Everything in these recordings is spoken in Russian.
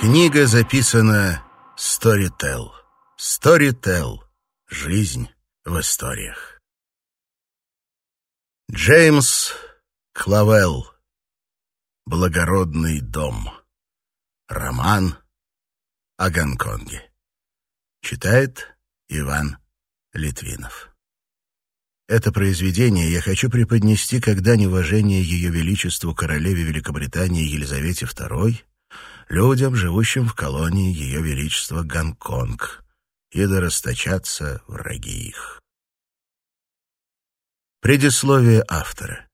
Книга записана Storytel. Storytel. Жизнь в историях. Джеймс Клавелл. Благородный дом. Роман о Гонконге. Читает Иван Литвинов. Это произведение я хочу преподнести как дань уважения Ее Величеству Королеве Великобритании Елизавете II людям, живущим в колонии Ее Величества Гонконг, и да расточатся враги их. Предисловие автора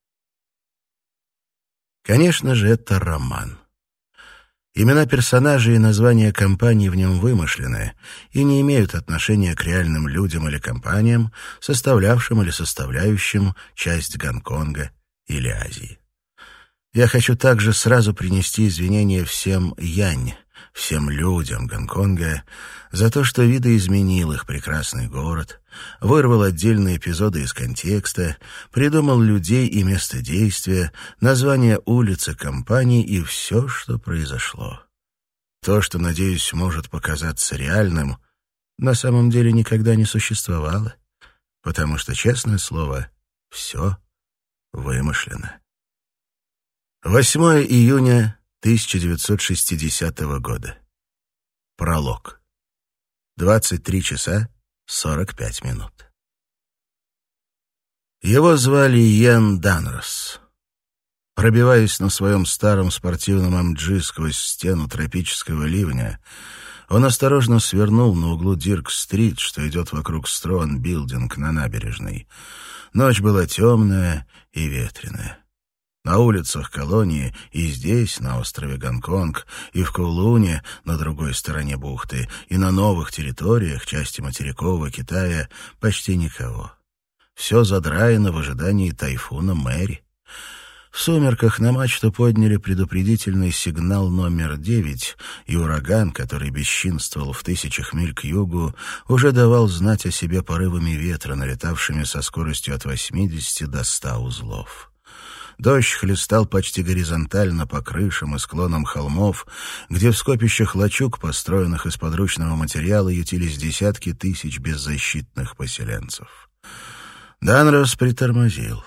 Конечно же, это роман. Имена персонажей и названия компаний в нем вымышлены и не имеют отношения к реальным людям или компаниям, составлявшим или составляющим часть Гонконга или Азии. Я хочу также сразу принести извинения всем Янь, всем людям Гонконга за то, что видоизменил их прекрасный город, вырвал отдельные эпизоды из контекста, придумал людей и место действия, название улицы, компаний и все, что произошло. То, что, надеюсь, может показаться реальным, на самом деле никогда не существовало, потому что, честное слово, все вымышлено. 8 июня 1960 года. Пролог. 23 часа 45 минут. Его звали Йен Данрос. Пробиваясь на своем старом спортивном МГ сквозь стену тропического ливня, он осторожно свернул на углу Дирк-стрит, что идет вокруг Строн-билдинг на набережной. Ночь была темная и ветреная. На улицах колонии и здесь, на острове Гонконг, и в Кулуне, на другой стороне бухты, и на новых территориях, части материкового Китая, почти никого. Все задраено в ожидании тайфуна Мэри. В сумерках на мачту подняли предупредительный сигнал номер девять, и ураган, который бесчинствовал в тысячах миль к югу, уже давал знать о себе порывами ветра, налетавшими со скоростью от 80 до 100 узлов. Дождь хлестал почти горизонтально по крышам и склонам холмов, где в скопищах лачуг, построенных из подручного материала, ютились десятки тысяч беззащитных поселенцев. Данрос притормозил.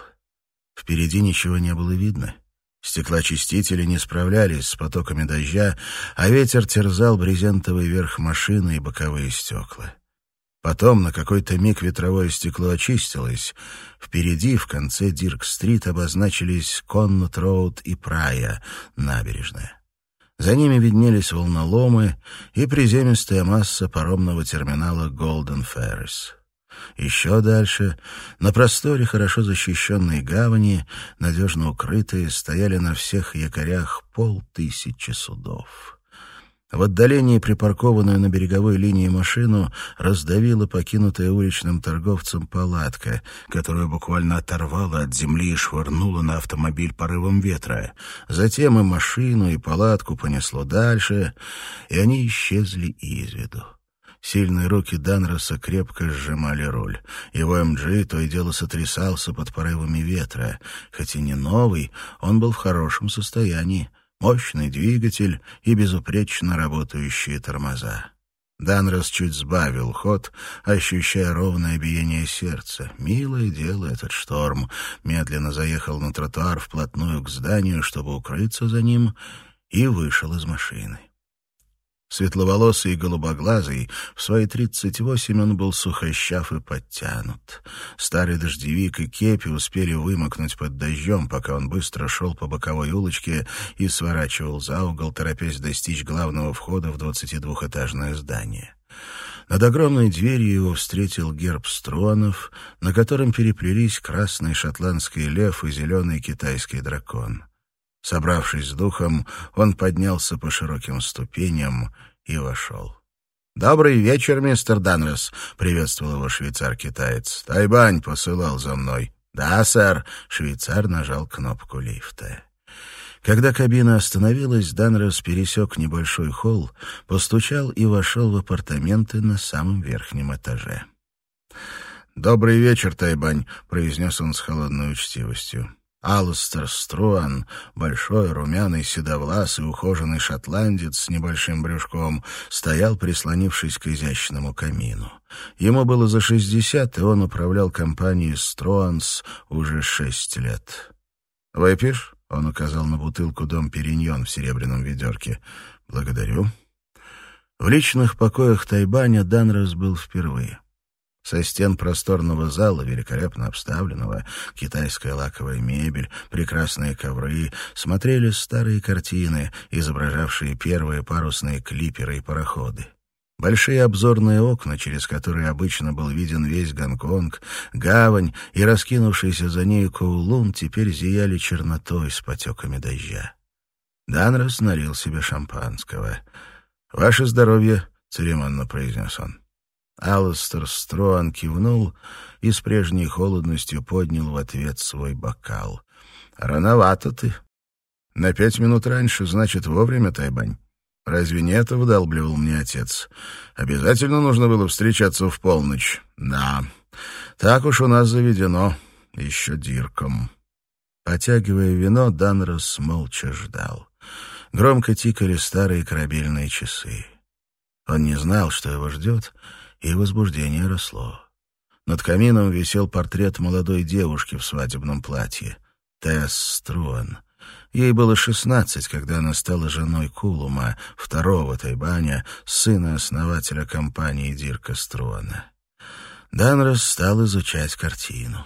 Впереди ничего не было видно. Стеклоочистители не справлялись с потоками дождя, а ветер терзал брезентовый верх машины и боковые стекла. Потом на какой-то миг ветровое стекло очистилось. Впереди, в конце Дирк-стрит, обозначились Коннот-роуд и Прая, набережная. За ними виднелись волноломы и приземистая масса паромного терминала Голден Феррис. Еще дальше, на просторе хорошо защищенной гавани, надежно укрытые, стояли на всех якорях полтысячи судов. В отдалении припаркованную на береговой линии машину раздавила покинутая уличным торговцем палатка, которую буквально оторвала от земли и швырнула на автомобиль порывом ветра. Затем и машину, и палатку понесло дальше, и они исчезли из виду. Сильные руки Данроса крепко сжимали руль. Его МГ то и дело сотрясался под порывами ветра. Хоть и не новый, он был в хорошем состоянии мощный двигатель и безупречно работающие тормоза. Данрос чуть сбавил ход, ощущая ровное биение сердца. Милое дело этот шторм. Медленно заехал на тротуар вплотную к зданию, чтобы укрыться за ним, и вышел из машины. Светловолосый и голубоглазый, в свои тридцать восемь он был сухощав и подтянут. Старый дождевик и кепи успели вымокнуть под дождем, пока он быстро шел по боковой улочке и сворачивал за угол, торопясь достичь главного входа в двадцатидвухэтажное здание. Над огромной дверью его встретил герб стронов, на котором переплелись красный шотландский лев и зеленый китайский дракон. Собравшись с духом, он поднялся по широким ступеням и вошел. «Добрый вечер, мистер Данрос», — приветствовал его швейцар-китаец. «Тайбань посылал за мной». «Да, сэр», — швейцар нажал кнопку лифта. Когда кабина остановилась, Данрос пересек небольшой холл, постучал и вошел в апартаменты на самом верхнем этаже. «Добрый вечер, Тайбань», — произнес он с холодной учтивостью. Алластер Струан, большой, румяный, седовласый, ухоженный шотландец с небольшим брюшком, стоял, прислонившись к изящному камину. Ему было за шестьдесят, и он управлял компанией «Струанс» уже шесть лет. «Выпьешь?» — он указал на бутылку «Дом Периньон» в серебряном ведерке. «Благодарю». В личных покоях Тайбаня Данрос был впервые. Со стен просторного зала, великолепно обставленного, китайская лаковая мебель, прекрасные ковры, смотрели старые картины, изображавшие первые парусные клиперы и пароходы. Большие обзорные окна, через которые обычно был виден весь Гонконг, гавань и раскинувшийся за ней Коулун теперь зияли чернотой с потеками дождя. Данрос налил себе шампанского. «Ваше здоровье», — церемонно произнес он. Алластер Строан кивнул и с прежней холодностью поднял в ответ свой бокал. «Рановато ты. На пять минут раньше, значит, вовремя, Тайбань. Разве не это вдалбливал мне отец? Обязательно нужно было встречаться в полночь? Да, так уж у нас заведено, еще дирком». Потягивая вино, Данрос молча ждал. Громко тикали старые корабельные часы. Он не знал, что его ждет, — и возбуждение росло. Над камином висел портрет молодой девушки в свадебном платье, Тесс Струан. Ей было шестнадцать, когда она стала женой Кулума, второго Тайбаня, сына основателя компании Дирка Струана. Данрос стал изучать картину.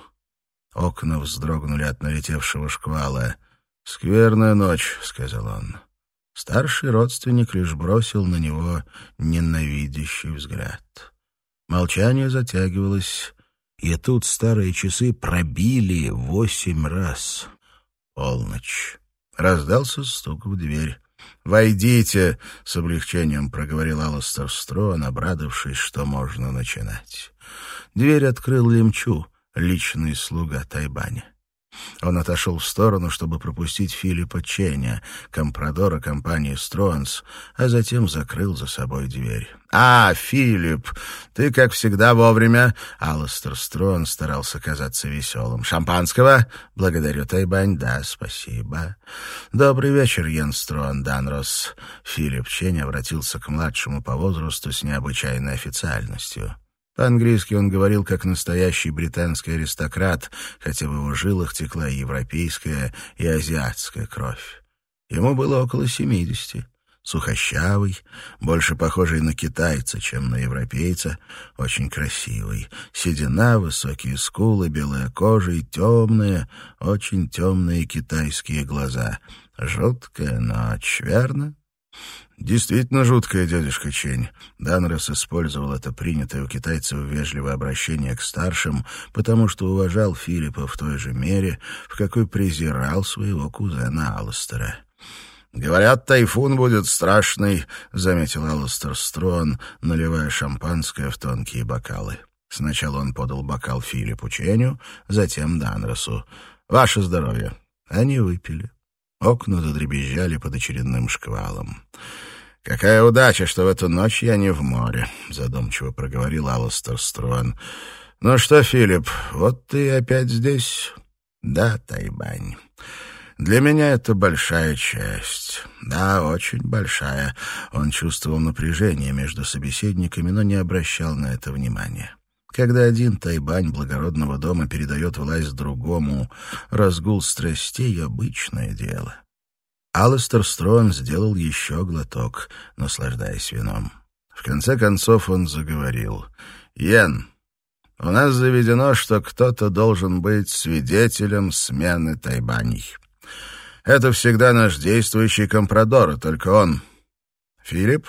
Окна вздрогнули от налетевшего шквала. «Скверная ночь», — сказал он. Старший родственник лишь бросил на него ненавидящий взгляд. Молчание затягивалось, и тут старые часы пробили восемь раз. Полночь. Раздался стук в дверь. «Войдите!» — с облегчением проговорил Алластер Строн, обрадовавшись, что можно начинать. Дверь открыл Лемчу, личный слуга Тайбаня. Он отошел в сторону, чтобы пропустить Филиппа Ченя, компрадора компании «Стронс», а затем закрыл за собой дверь. «А, Филипп, ты, как всегда, вовремя!» Алластер Строн старался казаться веселым. «Шампанского?» «Благодарю, Тайбань. Да, спасибо». «Добрый вечер, Йен Строн Данрос». Филипп Чень обратился к младшему по возрасту с необычайной официальностью. По-английски он говорил как настоящий британский аристократ, хотя в его жилах текла и европейская, и азиатская кровь. Ему было около семидесяти. Сухощавый, больше похожий на китайца, чем на европейца, очень красивый. Седина, высокие скулы, белая кожа и темные, очень темные китайские глаза. Жуткая ночь, верно? Действительно жуткая, дядюшка Чень. Данрос использовал это принятое у китайцев вежливое обращение к старшим, потому что уважал Филиппа в той же мере, в какой презирал своего кузена Алластера. «Говорят, тайфун будет страшный», — заметил Алластер Строн, наливая шампанское в тонкие бокалы. Сначала он подал бокал Филиппу Ченю, затем Данросу. «Ваше здоровье». Они выпили. Окна задребезжали под очередным шквалом. «Какая удача, что в эту ночь я не в море», — задумчиво проговорил Алластер Строн. «Ну что, Филипп, вот ты опять здесь?» «Да, Тайбань. Для меня это большая честь. Да, очень большая». Он чувствовал напряжение между собеседниками, но не обращал на это внимания. Когда один тайбань благородного дома передает власть другому, разгул страстей — обычное дело. Алластер Строн сделал еще глоток, наслаждаясь вином. В конце концов он заговорил. «Йен, у нас заведено, что кто-то должен быть свидетелем смены тайбаней. Это всегда наш действующий компрадор, только он. Филипп?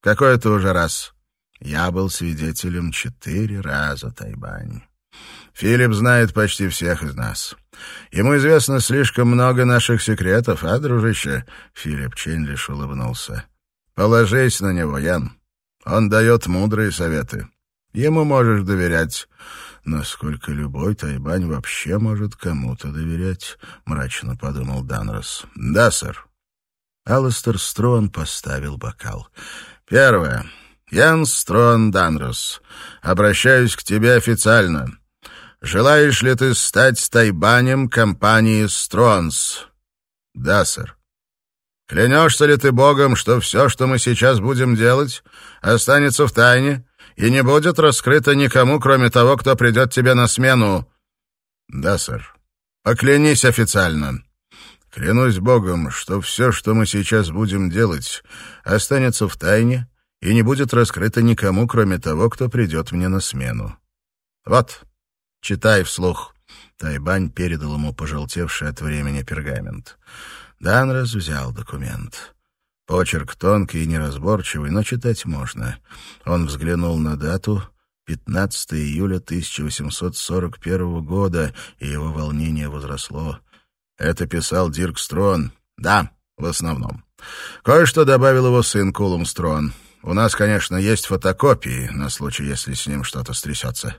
Какой это уже раз?» Я был свидетелем четыре раза Тайбань. Филипп знает почти всех из нас. Ему известно слишком много наших секретов, а, дружище?» Филипп Чен лишь улыбнулся. «Положись на него, Ян. Он дает мудрые советы. Ему можешь доверять». «Насколько любой тайбань вообще может кому-то доверять?» — мрачно подумал Данрос. «Да, сэр». Алластер Строн поставил бокал. «Первое. Янс Строн Данрос, обращаюсь к тебе официально. желаешь ли ты стать тайбанем компании «Стронс»?» «Да, сэр». «Клянешься ли ты Богом, что все, что мы сейчас будем делать, останется в тайне и не будет раскрыто никому, кроме того, кто придет тебе на смену?» «Да, сэр». «Поклянись официально». «Клянусь Богом, что все, что мы сейчас будем делать, останется в тайне и не будет раскрыто никому, кроме того, кто придет мне на смену». «Вот, читай вслух». Тайбань передал ему пожелтевший от времени пергамент. Данрос взял документ. Почерк тонкий и неразборчивый, но читать можно. Он взглянул на дату 15 июля 1841 года, и его волнение возросло. Это писал Дирк Строн. Да, в основном. Кое-что добавил его сын Кулум Строн. У нас, конечно, есть фотокопии, на случай, если с ним что-то стрясется.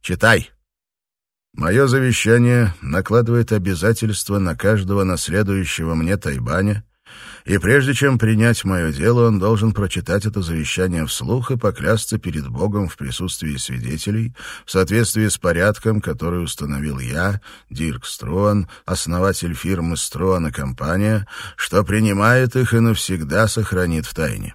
Читай. Мое завещание накладывает обязательства на каждого наследующего мне Тайбаня и прежде чем принять мое дело, он должен прочитать это завещание вслух и поклясться перед Богом в присутствии свидетелей в соответствии с порядком, который установил я, Дирк Струан, основатель фирмы Струан и компания, что принимает их и навсегда сохранит в тайне.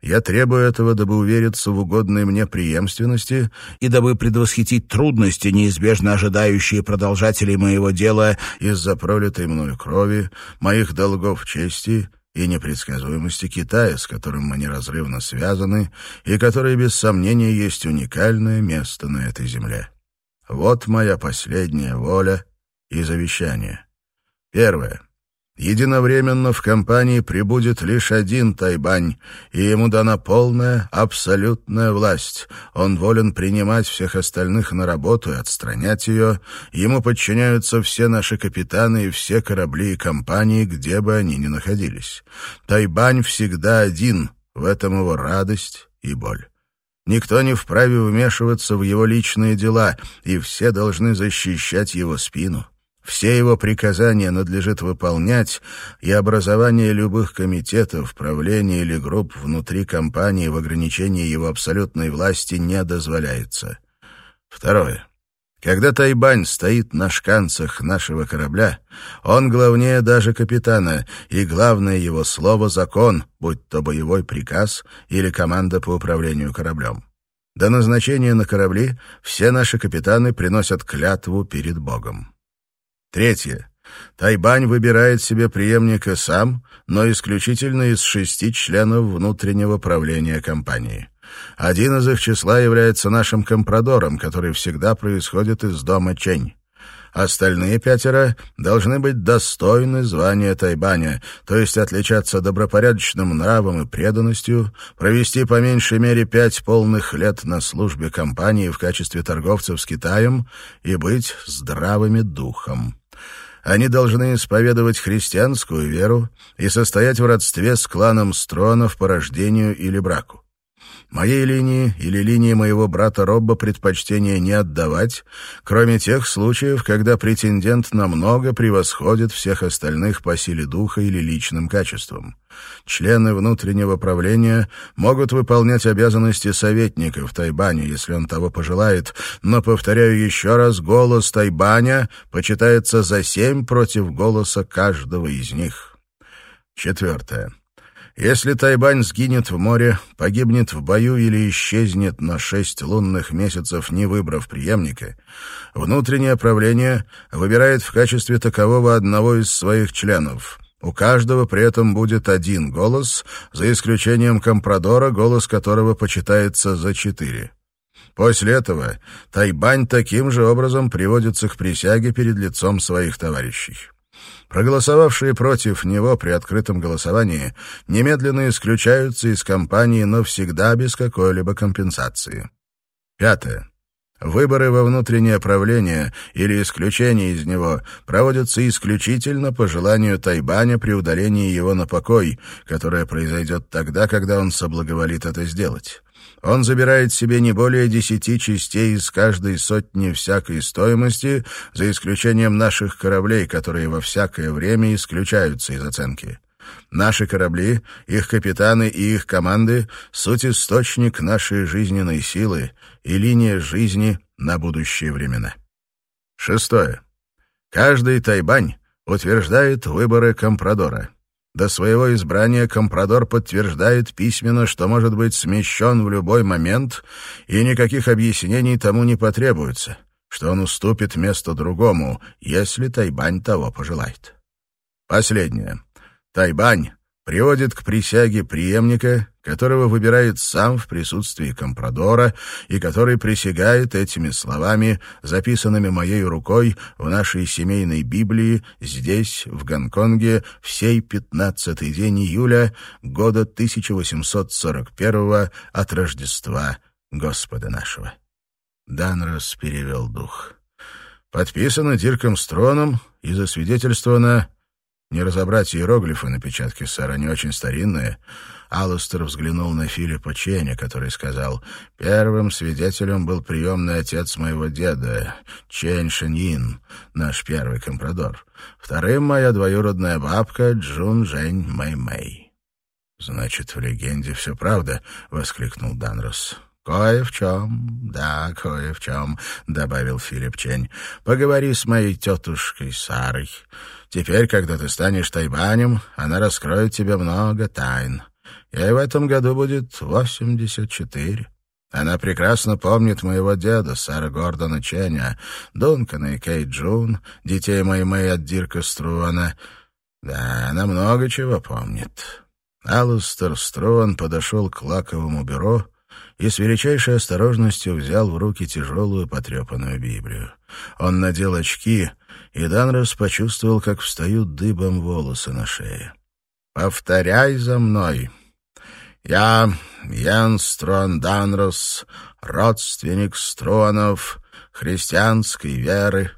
Я требую этого, дабы увериться в угодной мне преемственности и дабы предвосхитить трудности, неизбежно ожидающие продолжателей моего дела из-за пролитой мною крови, моих долгов чести и непредсказуемости Китая, с которым мы неразрывно связаны и который, без сомнения, есть уникальное место на этой земле. Вот моя последняя воля и завещание. Первое. Единовременно в компании прибудет лишь один Тайбань, и ему дана полная, абсолютная власть. Он волен принимать всех остальных на работу и отстранять ее. Ему подчиняются все наши капитаны и все корабли и компании, где бы они ни находились. Тайбань всегда один, в этом его радость и боль. Никто не вправе вмешиваться в его личные дела, и все должны защищать его спину. Все его приказания надлежит выполнять, и образование любых комитетов, правления или групп внутри компании в ограничении его абсолютной власти не дозволяется. Второе. Когда Тайбань стоит на шканцах нашего корабля, он главнее даже капитана, и главное его слово — закон, будь то боевой приказ или команда по управлению кораблем. До назначения на корабли все наши капитаны приносят клятву перед Богом. Третье. Тайбань выбирает себе преемника сам, но исключительно из шести членов внутреннего правления компании. Один из их числа является нашим компрадором, который всегда происходит из дома Чень. Остальные пятеро должны быть достойны звания Тайбаня, то есть отличаться добропорядочным нравом и преданностью, провести по меньшей мере пять полных лет на службе компании в качестве торговцев с Китаем и быть здравыми духом. Они должны исповедовать христианскую веру и состоять в родстве с кланом Стронов по рождению или браку. Моей линии или линии моего брата Робба предпочтения не отдавать, кроме тех случаев, когда претендент намного превосходит всех остальных по силе духа или личным качествам. Члены внутреннего правления могут выполнять обязанности советников Тайбани, если он того пожелает, но, повторяю еще раз, голос Тайбаня почитается за семь против голоса каждого из них. Четвертое. Если Тайбань сгинет в море, погибнет в бою или исчезнет на шесть лунных месяцев, не выбрав преемника, внутреннее правление выбирает в качестве такового одного из своих членов. У каждого при этом будет один голос, за исключением компрадора, голос которого почитается за четыре. После этого Тайбань таким же образом приводится к присяге перед лицом своих товарищей. Проголосовавшие против него при открытом голосовании немедленно исключаются из кампании, но всегда без какой-либо компенсации. Пятое. Выборы во внутреннее правление или исключение из него проводятся исключительно по желанию Тайбаня при удалении его на покой, которое произойдет тогда, когда он соблаговолит это сделать. Он забирает себе не более десяти частей из каждой сотни всякой стоимости, за исключением наших кораблей, которые во всякое время исключаются из оценки. Наши корабли, их капитаны и их команды — суть источник нашей жизненной силы и линия жизни на будущие времена. Шестое. Каждый тайбань утверждает выборы компрадора. До своего избрания компрадор подтверждает письменно, что может быть смещен в любой момент, и никаких объяснений тому не потребуется, что он уступит место другому, если Тайбань того пожелает. Последнее. Тайбань приводит к присяге преемника, которого выбирает сам в присутствии компрадора и который присягает этими словами, записанными моей рукой в нашей семейной Библии здесь, в Гонконге, в сей 15-й день июля года 1841 от Рождества Господа нашего. Данрос перевел дух. Подписано Дирком Строном и засвидетельствовано не разобрать иероглифы на печатке, сэр, они очень старинные. Алластер взглянул на Филиппа Ченя, который сказал, «Первым свидетелем был приемный отец моего деда, Чень Шеньин, наш первый компрадор. Вторым — моя двоюродная бабка Джун Жень Мэй Мэй». «Значит, в легенде все правда?» — воскликнул Данрос. «Кое в чем, да, кое в чем», — добавил Филипп Чень. «Поговори с моей тетушкой Сарой. Теперь, когда ты станешь тайбанем, она раскроет тебе много тайн. Ей в этом году будет восемьдесят четыре. Она прекрасно помнит моего деда, Сара Гордона Ченя, Дункана и Кейт Джун, детей моей Мэй от Дирка Струана. Да, она много чего помнит». Алустер Струан подошел к лаковому бюро и с величайшей осторожностью взял в руки тяжелую потрепанную Библию. Он надел очки, и Данрос почувствовал, как встают дыбом волосы на шее. «Повторяй за мной. Я, Ян Строн Данрос, родственник Стронов, христианской веры,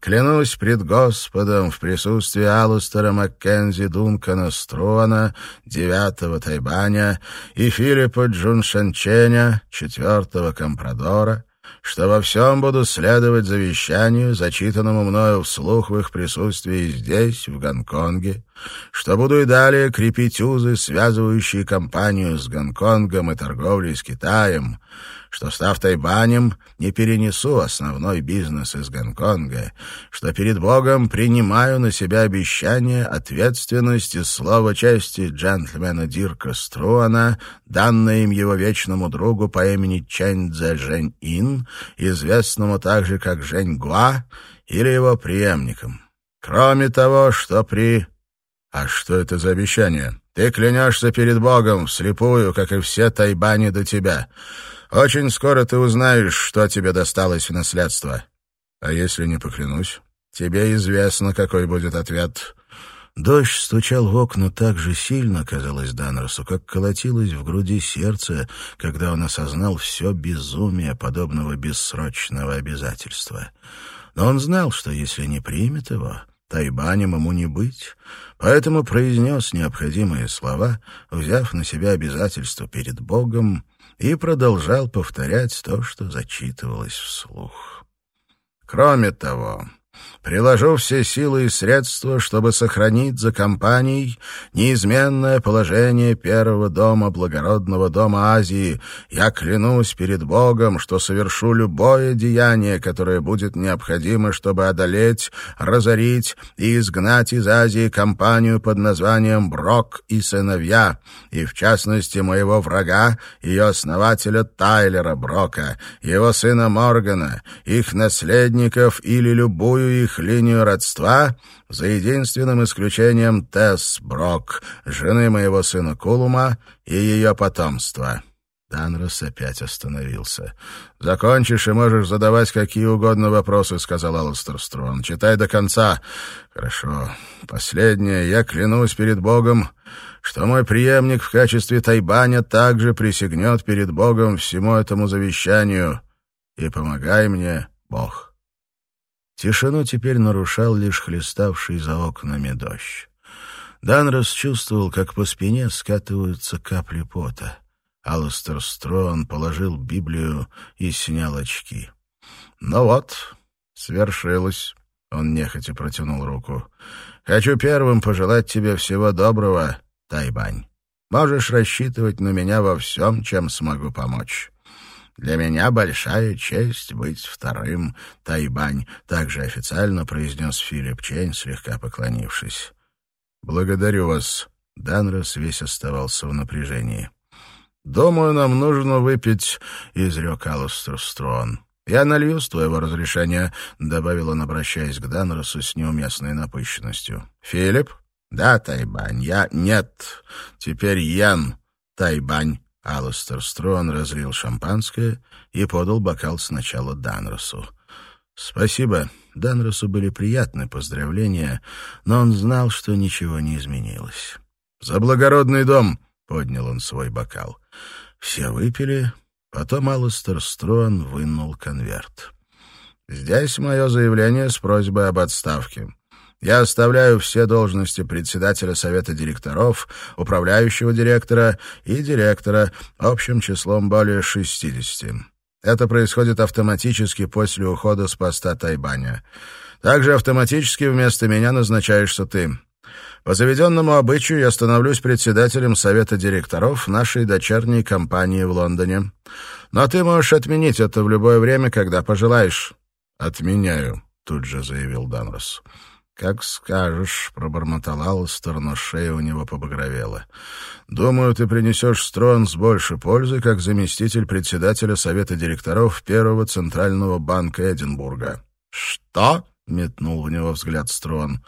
Клянусь пред Господом в присутствии Алустера Маккензи Дункана Струана, девятого Тайбаня, и Филиппа Джуншанченя, четвертого Компрадора, что во всем буду следовать завещанию, зачитанному мною вслух в их присутствии здесь, в Гонконге, что буду и далее крепить узы, связывающие компанию с Гонконгом и торговлей с Китаем, что, став тайбанем, не перенесу основной бизнес из Гонконга, что перед Богом принимаю на себя обещание, ответственность и чести джентльмена Дирка Струана, данное им его вечному другу по имени Чэнь Цзэ Жэнь Ин, известному также как Жэнь Гуа, или его преемником. Кроме того, что при... А что это за обещание? Ты клянешься перед Богом вслепую, как и все тайбани до тебя. Очень скоро ты узнаешь, что тебе досталось в наследство. А если не поклянусь, тебе известно, какой будет ответ». Дождь стучал в окна так же сильно, казалось Данросу, как колотилось в груди сердце, когда он осознал все безумие подобного бессрочного обязательства. Но он знал, что если не примет его, Тайбанем ему не быть, поэтому произнес необходимые слова, взяв на себя обязательство перед Богом и продолжал повторять то, что зачитывалось вслух. Кроме того, Приложу все силы и средства, чтобы сохранить за компанией неизменное положение первого дома, благородного дома Азии. Я клянусь перед Богом, что совершу любое деяние, которое будет необходимо, чтобы одолеть, разорить и изгнать из Азии компанию под названием «Брок и сыновья», и, в частности, моего врага, ее основателя Тайлера Брока, его сына Моргана, их наследников или любую их линию родства, за единственным исключением Тесс Брок, жены моего сына Кулума и ее потомства». Данрос опять остановился. «Закончишь и можешь задавать какие угодно вопросы», — сказал Алластер Строн. «Читай до конца». «Хорошо. Последнее. Я клянусь перед Богом, что мой преемник в качестве Тайбаня также присягнет перед Богом всему этому завещанию. И помогай мне, Бог». Тишину теперь нарушал лишь хлеставший за окнами дождь. Дан чувствовал, как по спине скатываются капли пота. Алластер Строн положил Библию и снял очки. «Ну вот, свершилось», — он нехотя протянул руку. «Хочу первым пожелать тебе всего доброго, Тайбань. Можешь рассчитывать на меня во всем, чем смогу помочь». Для меня большая честь быть вторым Тайбань, также официально произнес Филипп Чейн, слегка поклонившись. Благодарю вас. Данрос весь оставался в напряжении. «Думаю, нам нужно выпить», — изрек Алластер Строн. «Я налью с твоего разрешения», — добавил он, обращаясь к Данросу с неуместной напыщенностью. «Филипп?» «Да, Тайбань, я...» «Нет, теперь Ян Тайбань». Алластер Строн разлил шампанское и подал бокал сначала Данросу. «Спасибо». Данросу были приятны поздравления, но он знал, что ничего не изменилось. «За благородный дом!» — поднял он свой бокал. Все выпили, потом Алластер Строн вынул конверт. «Здесь мое заявление с просьбой об отставке. Я оставляю все должности председателя совета директоров, управляющего директора и директора общим числом более 60. Это происходит автоматически после ухода с поста Тайбаня. Также автоматически вместо меня назначаешься ты. По заведенному обычаю я становлюсь председателем совета директоров нашей дочерней компании в Лондоне. Но ты можешь отменить это в любое время, когда пожелаешь. «Отменяю», — тут же заявил Данрос. «Как скажешь», — пробормотал Алластер, но шея у него побагровела. «Думаю, ты принесешь Строн с большей пользой, как заместитель председателя Совета директоров Первого Центрального банка Эдинбурга». «Что?» — метнул в него взгляд Строн.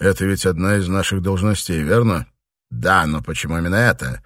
«Это ведь одна из наших должностей, верно?» «Да, но почему именно это?»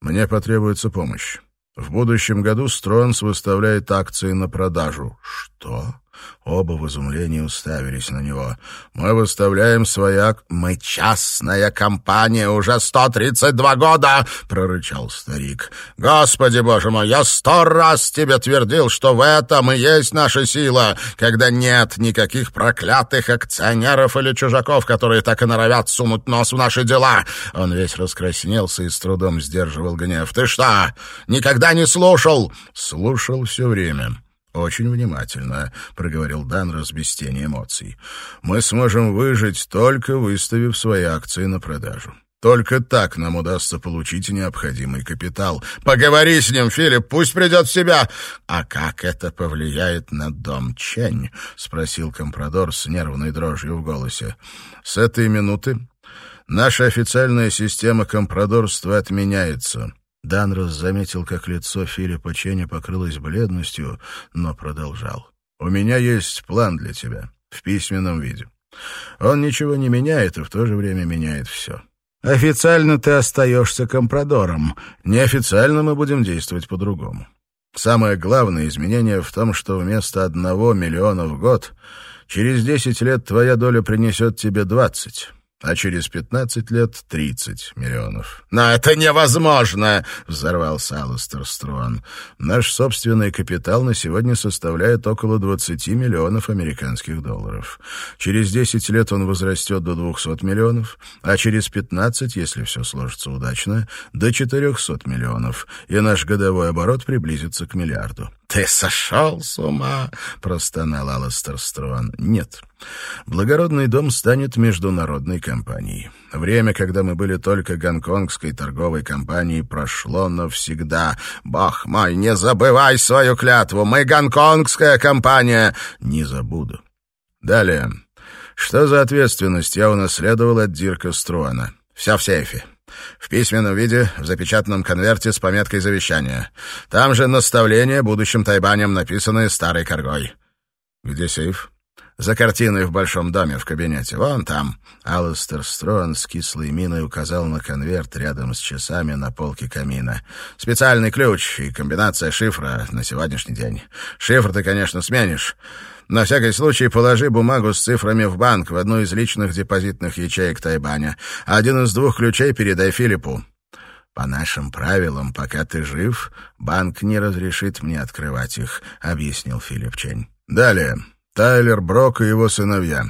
«Мне потребуется помощь. В будущем году Стронс выставляет акции на продажу». «Что?» Оба в изумлении уставились на него. «Мы выставляем свояк...» «Мы частная компания уже сто тридцать два года!» — прорычал старик. «Господи, боже мой, я сто раз тебе твердил, что в этом и есть наша сила, когда нет никаких проклятых акционеров или чужаков, которые так и норовят сунуть нос в наши дела!» Он весь раскраснелся и с трудом сдерживал гнев. «Ты что, никогда не слушал?» «Слушал все время». «Очень внимательно», — проговорил Данрос без тени эмоций. «Мы сможем выжить, только выставив свои акции на продажу. Только так нам удастся получить необходимый капитал. Поговори с ним, Филипп, пусть придет в себя. А как это повлияет на дом Чень? спросил компрадор с нервной дрожью в голосе. С этой минуты наша официальная система компрадорства отменяется. Данрос заметил, как лицо Филиппа Ченни покрылось бледностью, но продолжал. «У меня есть план для тебя, в письменном виде. Он ничего не меняет и в то же время меняет все. Официально ты остаешься компрадором, неофициально мы будем действовать по-другому. Самое главное изменение в том, что вместо одного миллиона в год через десять лет твоя доля принесет тебе двадцать» а через пятнадцать лет — тридцать миллионов. «Но это невозможно!» — взорвался Алластер Строн. «Наш собственный капитал на сегодня составляет около двадцати миллионов американских долларов. Через десять лет он возрастет до двухсот миллионов, а через пятнадцать, если все сложится удачно, до четырехсот миллионов, и наш годовой оборот приблизится к миллиарду. «Ты сошел с ума!» — простонал Алластер Строн. «Нет. Благородный дом станет международной компанией. Время, когда мы были только гонконгской торговой компанией, прошло навсегда. Бог мой, не забывай свою клятву! Мы гонконгская компания!» «Не забуду. Далее. Что за ответственность я унаследовал от Дирка Струана? Все в сейфе. В письменном виде, в запечатанном конверте с пометкой завещания. Там же наставление будущим тайбаням, написанное старой коргой. Где сейф? За картиной в большом доме в кабинете. Вон там. Алластер Строн с кислой миной указал на конверт рядом с часами на полке камина. Специальный ключ и комбинация шифра на сегодняшний день. Шифр ты, конечно, сменишь. На всякий случай положи бумагу с цифрами в банк в одну из личных депозитных ячеек Тайбаня. Один из двух ключей передай Филиппу. По нашим правилам, пока ты жив, банк не разрешит мне открывать их, объяснил Филипп Чень. Далее. Тайлер Брок и его сыновья.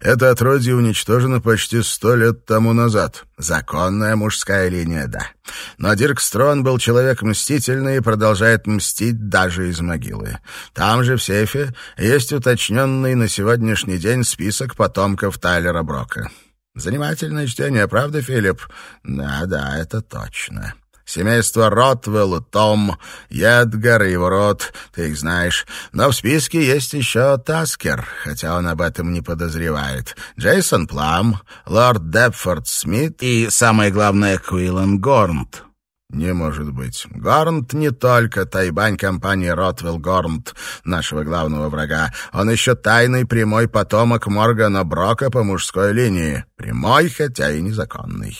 Это отродье уничтожено почти сто лет тому назад. Законная мужская линия, да. Но Дирк Строн был человек мстительный и продолжает мстить даже из могилы. Там же в сейфе есть уточненный на сегодняшний день список потомков Тайлера Брока. Занимательное чтение, правда, Филипп? Да, да, это точно. Семейство Ротвелл, Том, Едгар и его род, ты их знаешь. Но в списке есть еще Таскер, хотя он об этом не подозревает. Джейсон Плам, лорд Депфорд Смит и, самое главное, Куиллен Горнт. Не может быть. Горнт не только тайбань компании Ротвелл Горнт, нашего главного врага. Он еще тайный прямой потомок Моргана Брока по мужской линии. Прямой, хотя и незаконный.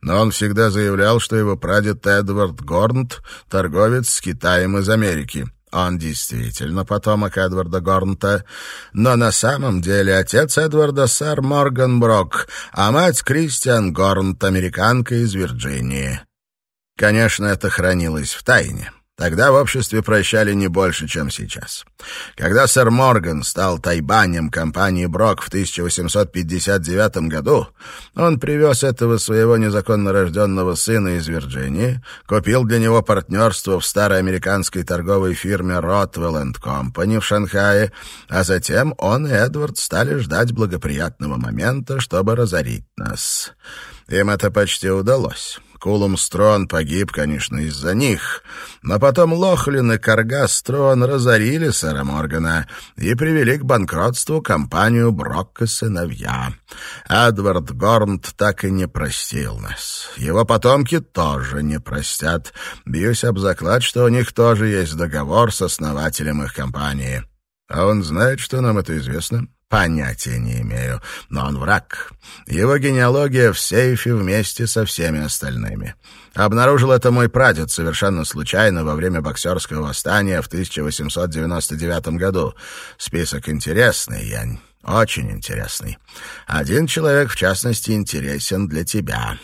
Но он всегда заявлял, что его прадед Эдвард Горнт — торговец с Китаем из Америки. Он действительно потомок Эдварда Горнта, но на самом деле отец Эдварда — сэр Морган Брок, а мать Кристиан Горнт — американка из Вирджинии. Конечно, это хранилось в тайне. Тогда в обществе прощали не больше, чем сейчас. Когда сэр Морган стал тайбанем компании Брок в 1859 году, он привез этого своего незаконно рожденного сына из Вирджинии, купил для него партнерство в старой американской торговой фирме Rotwell Company в Шанхае, а затем он и Эдвард стали ждать благоприятного момента, чтобы разорить нас. Им это почти удалось. Кулум Строн погиб, конечно, из-за них, но потом Лохлин и Карга Строн разорили сэра Моргана и привели к банкротству компанию Брок и сыновья. Эдвард Горнт так и не простил нас. Его потомки тоже не простят. Бьюсь об заклад, что у них тоже есть договор с основателем их компании. А он знает, что нам это известно? Понятия не имею, но он враг. Его генеалогия в сейфе вместе со всеми остальными. Обнаружил это мой прадед совершенно случайно во время боксерского восстания в 1899 году. Список интересный, Янь, очень интересный. Один человек, в частности, интересен для тебя.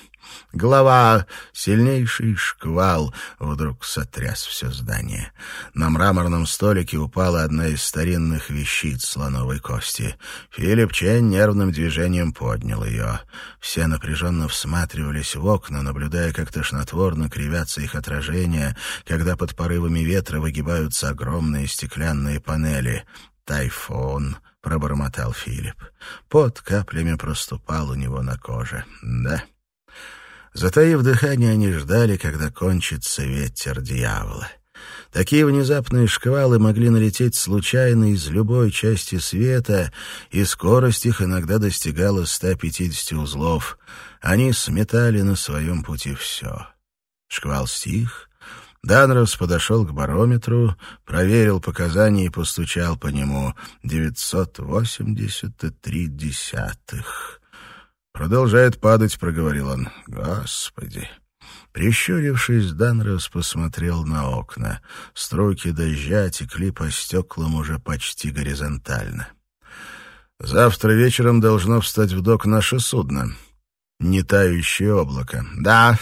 Глава «Сильнейший шквал» вдруг сотряс все здание. На мраморном столике упала одна из старинных вещиц слоновой кости. Филипп Чен нервным движением поднял ее. Все напряженно всматривались в окна, наблюдая, как тошнотворно кривятся их отражения, когда под порывами ветра выгибаются огромные стеклянные панели. «Тайфун», — пробормотал Филипп. Под каплями проступал у него на коже. «Да». Затаив дыхание, они ждали, когда кончится ветер дьявола. Такие внезапные шквалы могли налететь случайно из любой части света, и скорость их иногда достигала 150 узлов. Они сметали на своем пути все. Шквал стих. Данрос подошел к барометру, проверил показания и постучал по нему. «Девятьсот восемьдесят и три десятых». «Продолжает падать», — проговорил он. «Господи!» Прищурившись, Данрос посмотрел на окна. Струйки дождя текли по стеклам уже почти горизонтально. «Завтра вечером должно встать в док наше судно. Не тающее облако. Да,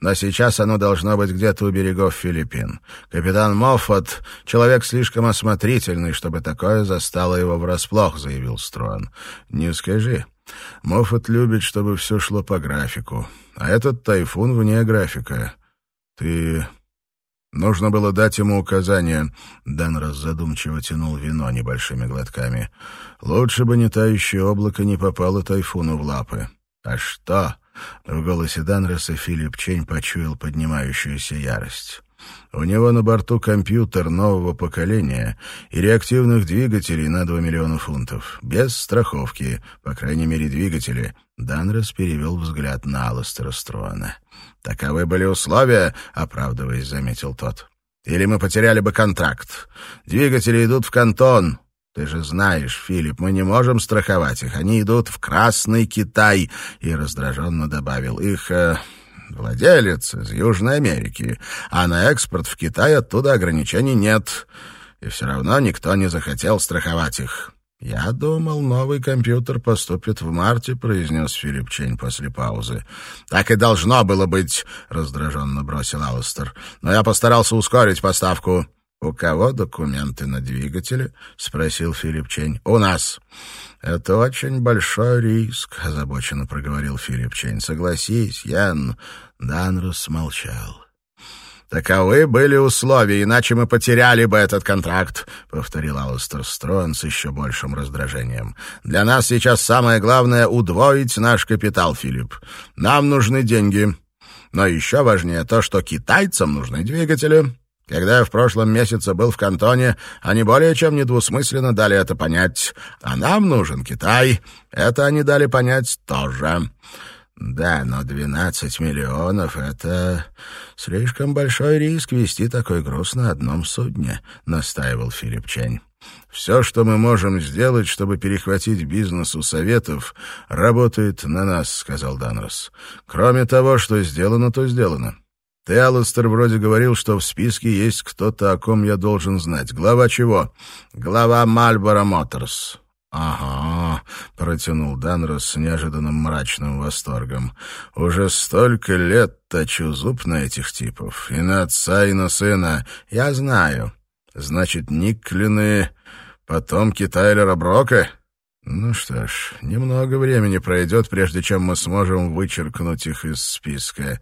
но сейчас оно должно быть где-то у берегов Филиппин. Капитан Моффат — человек слишком осмотрительный, чтобы такое застало его врасплох», — заявил Строн. «Не скажи». Моффат любит, чтобы все шло по графику. А этот тайфун вне графика. Ты... Нужно было дать ему указание. Данрос задумчиво тянул вино небольшими глотками. Лучше бы не тающее облако не попало тайфуну в лапы. А что? В голосе Данроса Филипп Чень почуял поднимающуюся ярость. У него на борту компьютер нового поколения и реактивных двигателей на 2 миллиона фунтов. Без страховки, по крайней мере, двигатели. Данрос перевел взгляд на Алластера Струана. «Таковы были условия», — оправдываясь, заметил тот. «Или мы потеряли бы контракт. Двигатели идут в кантон, ты же знаешь, Филипп, мы не можем страховать их. Они идут в Красный Китай. И раздраженно добавил их... Э, владелец из Южной Америки, а на экспорт в Китай оттуда ограничений нет, и все равно никто не захотел страховать их. «Я думал, новый компьютер поступит в марте», — произнес Филипп Чень после паузы. «Так и должно было быть», — раздраженно бросил Алластер. «Но я постарался ускорить поставку». «У кого документы на двигателе?» — спросил Филипп Чень. «У нас». «Это очень большой риск», — озабоченно проговорил Филипп Чень. «Согласись, Ян». Данрос молчал. «Таковы были условия, иначе мы потеряли бы этот контракт», — повторил Алстер Строн с еще большим раздражением. «Для нас сейчас самое главное — удвоить наш капитал, Филипп. Нам нужны деньги. Но еще важнее то, что китайцам нужны двигатели. Когда я в прошлом месяце был в Кантоне, они более чем недвусмысленно дали это понять. А нам нужен Китай. Это они дали понять тоже. Да, но 12 миллионов — это слишком большой риск вести такой груз на одном судне, — настаивал Филипп Чень. Все, что мы можем сделать, чтобы перехватить бизнес у Советов, работает на нас, — сказал Данрос. Кроме того, что сделано, то сделано. Ты, Алластер, вроде говорил, что в списке есть кто-то, о ком я должен знать. Глава чего? Глава Мальборо Моторс. «Ага», — протянул Данрос с неожиданным мрачным восторгом. «Уже столько лет точу зуб на этих типов. И на отца, и на сына. Я знаю. Значит, Никлины — потомки Тайлера Брока?» «Ну что ж, немного времени пройдет, прежде чем мы сможем вычеркнуть их из списка».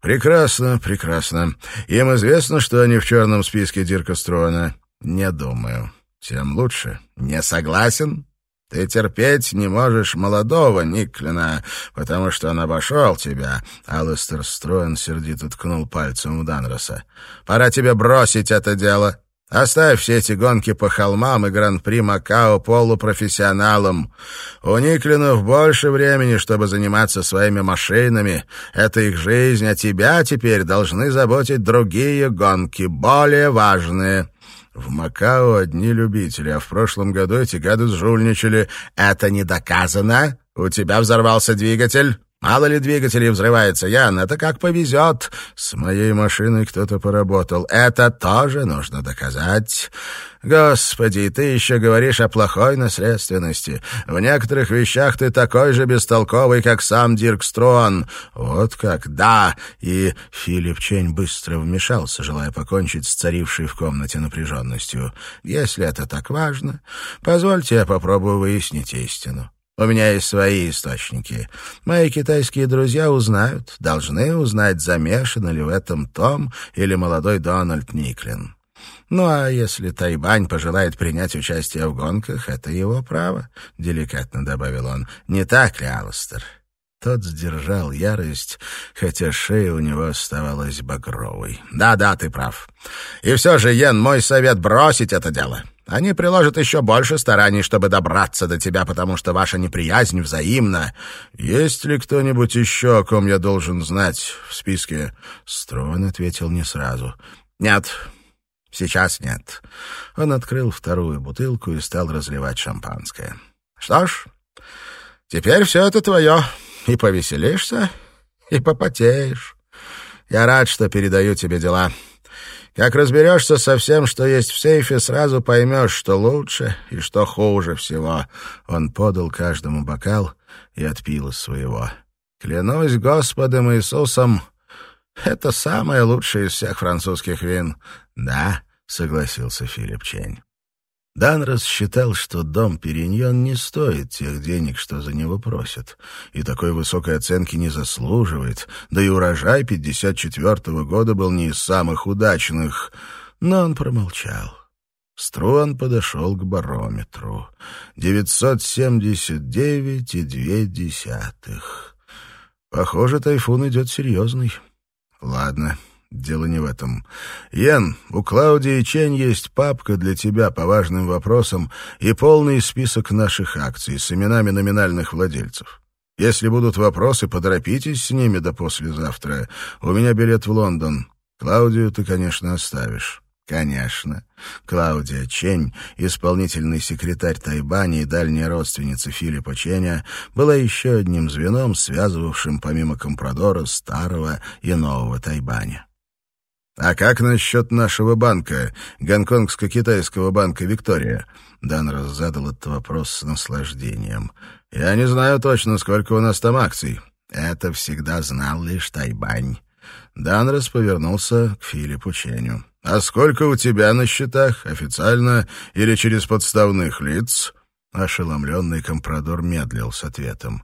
«Прекрасно, прекрасно. Им известно, что они в черном списке Дирка Строна?» «Не думаю». Тем лучше. Не согласен? Ты терпеть не можешь молодого Никлина, потому что он обошел тебя. Алластер Строен сердито ткнул пальцем в Данроса. Пора тебе бросить это дело. Оставь все эти гонки по холмам и гран-при Макао полупрофессионалам. У Никлинов больше времени, чтобы заниматься своими машинами. Это их жизнь, а тебя теперь должны заботить другие гонки, более важные. В Макао одни любители, а в прошлом году эти гады сжульничали. Это не доказано. У тебя взорвался двигатель. Мало ли двигателей взрывается, Ян, это как повезет. С моей машиной кто-то поработал. Это тоже нужно доказать. Господи, ты еще говоришь о плохой наследственности. В некоторых вещах ты такой же бестолковый, как сам Дирк Строн. Вот как, да. И Филипп Чень быстро вмешался, желая покончить с царившей в комнате напряженностью. Если это так важно, позвольте я попробую выяснить истину. У меня есть свои источники. Мои китайские друзья узнают, должны узнать, замешан ли в этом Том или молодой Дональд Никлин. Ну, а если Тайбань пожелает принять участие в гонках, это его право, — деликатно добавил он. Не так ли, Алластер? Тот сдержал ярость, хотя шея у него оставалась багровой. «Да-да, ты прав. И все же, Йен, мой совет — бросить это дело. Они приложат еще больше стараний, чтобы добраться до тебя, потому что ваша неприязнь взаимна. Есть ли кто-нибудь еще, о ком я должен знать в списке?» Строн ответил не сразу. «Нет, сейчас нет». Он открыл вторую бутылку и стал разливать шампанское. «Что ж, теперь все это твое. И повеселишься, и попотеешь. Я рад, что передаю тебе дела». Как разберешься со всем, что есть в сейфе, сразу поймешь, что лучше и что хуже всего. Он подал каждому бокал и отпил из своего. Клянусь Господом Иисусом, это самое лучшее из всех французских вин. Да, согласился Филипп Чень. Данрос считал, что дом Периньон не стоит тех денег, что за него просят, и такой высокой оценки не заслуживает, да и урожай 54-го года был не из самых удачных, но он промолчал. Строн подошел к барометру. 979,2. Похоже, тайфун идет серьезный. Ладно, Дело не в этом. Йен, у Клаудии Чень есть папка для тебя по важным вопросам и полный список наших акций с именами номинальных владельцев. Если будут вопросы, поторопитесь с ними до послезавтра. У меня билет в Лондон. Клаудию ты, конечно, оставишь. Конечно. Клаудия Чень, исполнительный секретарь Тайбани и дальняя родственница Филиппа Ченя, была еще одним звеном, связывавшим помимо компрадора старого и нового Тайбаня. «А как насчет нашего банка, Гонконгско-китайского банка «Виктория»?» Данрос задал этот вопрос с наслаждением. «Я не знаю точно, сколько у нас там акций. Это всегда знал лишь Тайбань». Данрос повернулся к Филиппу Ченю. «А сколько у тебя на счетах, официально или через подставных лиц?» Ошеломленный компрадор медлил с ответом.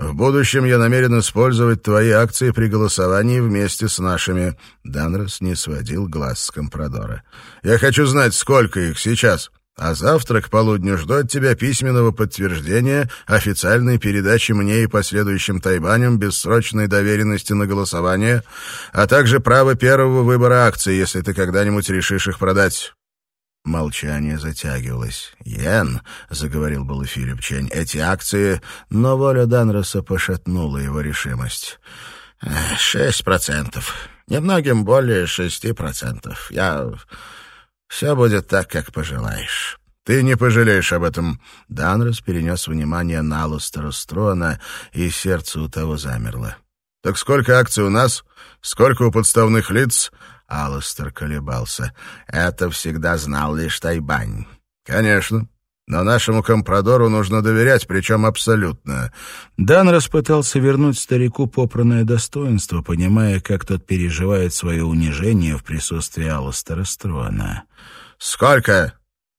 В будущем я намерен использовать твои акции при голосовании вместе с нашими». Данрос не сводил глаз с компрадора. «Я хочу знать, сколько их сейчас». А завтра к полудню жду от тебя письменного подтверждения официальной передачи мне и последующим тайбаням бессрочной доверенности на голосование, а также право первого выбора акций, если ты когда-нибудь решишь их продать». Молчание затягивалось. «Йен», — заговорил был Филипп Чень, — «эти акции...» Но воля Данроса пошатнула его решимость. «Шесть процентов. Немногим более шести процентов. Я... Все будет так, как пожелаешь». «Ты не пожалеешь об этом». Данрос перенес внимание на Алластера Строна, и сердце у того замерло. «Так сколько акций у нас? Сколько у подставных лиц?» Алластер колебался. «Это всегда знал лишь Тайбань». «Конечно. Но нашему компрадору нужно доверять, причем абсолютно». Дан распытался вернуть старику попранное достоинство, понимая, как тот переживает свое унижение в присутствии Алластера Строна. «Сколько?»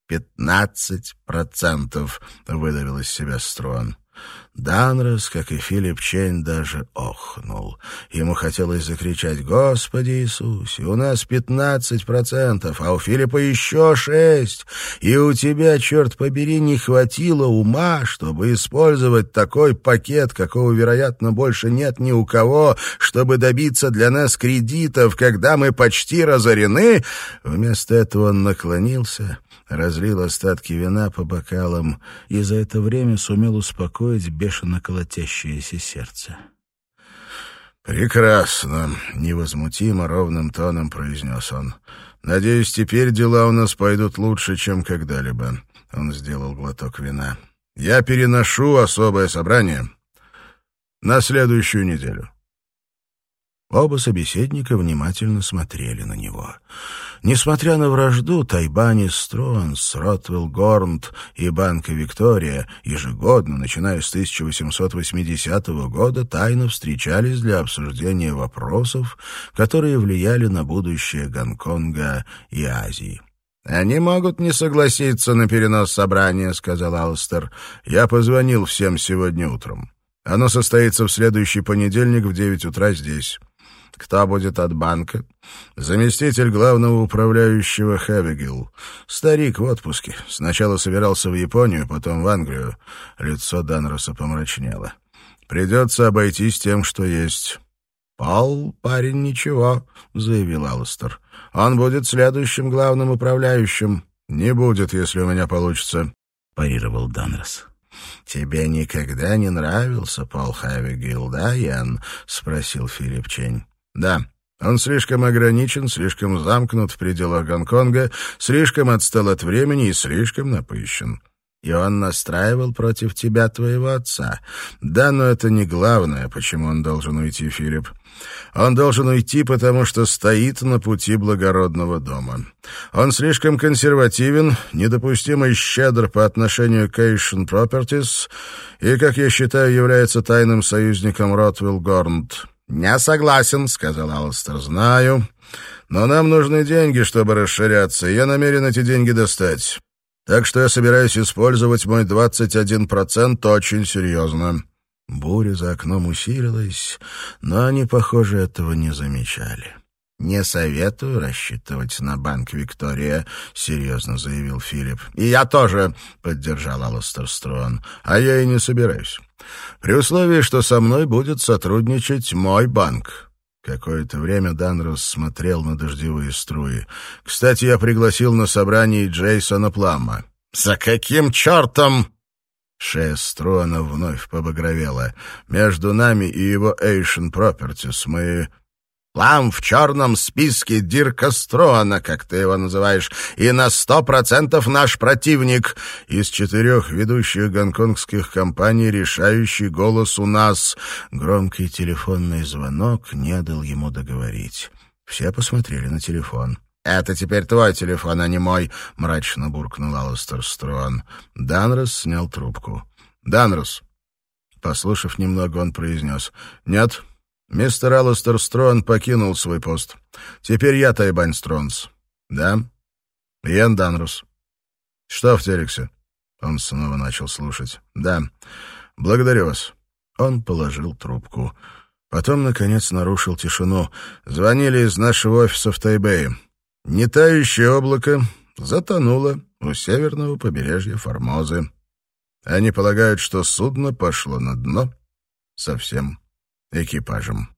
«Пятнадцать процентов», — выдавил из себя Строн. Данрос, как и Филипп Чейн, даже охнул. Ему хотелось закричать «Господи Иисусе, у нас пятнадцать процентов, а у Филиппа еще шесть, и у тебя, черт побери, не хватило ума, чтобы использовать такой пакет, какого, вероятно, больше нет ни у кого, чтобы добиться для нас кредитов, когда мы почти разорены». Вместо этого он наклонился разлил остатки вина по бокалам и за это время сумел успокоить бешено колотящееся сердце. «Прекрасно!» — невозмутимо ровным тоном произнес он. «Надеюсь, теперь дела у нас пойдут лучше, чем когда-либо». Он сделал глоток вина. «Я переношу особое собрание на следующую неделю». Оба собеседника внимательно смотрели на него. Несмотря на вражду, Тайбани Стронс, Ротвелл Горнт и Банка Виктория ежегодно, начиная с 1880 года, тайно встречались для обсуждения вопросов, которые влияли на будущее Гонконга и Азии. «Они могут не согласиться на перенос собрания», — сказал Алстер. «Я позвонил всем сегодня утром. Оно состоится в следующий понедельник в девять утра здесь». Кто будет от банка? Заместитель главного управляющего Хевигил. Старик в отпуске. Сначала собирался в Японию, потом в Англию. Лицо Данроса помрачнело. Придется обойтись тем, что есть. «Пол, парень, ничего», — заявил Алластер. «Он будет следующим главным управляющим». «Не будет, если у меня получится», — парировал Данрос. «Тебе никогда не нравился Пол Хавигил, да, Ян?» — спросил Филипп Чень. Да, он слишком ограничен, слишком замкнут в пределах Гонконга, слишком отстал от времени и слишком напыщен. И он настраивал против тебя твоего отца. Да, но это не главное, почему он должен уйти, Филипп. Он должен уйти, потому что стоит на пути благородного дома. Он слишком консервативен, недопустимо щедр по отношению к Asian Properties и, как я считаю, является тайным союзником Ротвилл Горнт. «Не согласен», — сказал Алластер. «Знаю. Но нам нужны деньги, чтобы расширяться, я намерен эти деньги достать. Так что я собираюсь использовать мой 21% очень серьезно». Буря за окном усилилась, но они, похоже, этого не замечали. «Не советую рассчитывать на банк Виктория», — серьезно заявил Филипп. «И я тоже», — поддержал Алластер Строн. «А я и не собираюсь. При условии, что со мной будет сотрудничать мой банк». Какое-то время Данрос смотрел на дождевые струи. «Кстати, я пригласил на собрание Джейсона Пламма». «За каким чертом?» Шея Строна вновь побагровела. «Между нами и его Asian Properties мы Плам в черном списке Дирка Строана, как ты его называешь, и на сто процентов наш противник. Из четырех ведущих гонконгских компаний решающий голос у нас. Громкий телефонный звонок не дал ему договорить. Все посмотрели на телефон. «Это теперь твой телефон, а не мой», — мрачно буркнул Алластер Строан. Данрос снял трубку. «Данрос». Послушав немного, он произнес. «Нет, Мистер Алластер Строн покинул свой пост. Теперь я Тайбань Стронс. Да? Ян Данрус. Что в Терексе? Он снова начал слушать. Да. Благодарю вас. Он положил трубку. Потом, наконец, нарушил тишину. Звонили из нашего офиса в Тайбэе. Не тающее облако, затонуло у северного побережья Формозы. Они полагают, что судно пошло на дно со всем экипажем.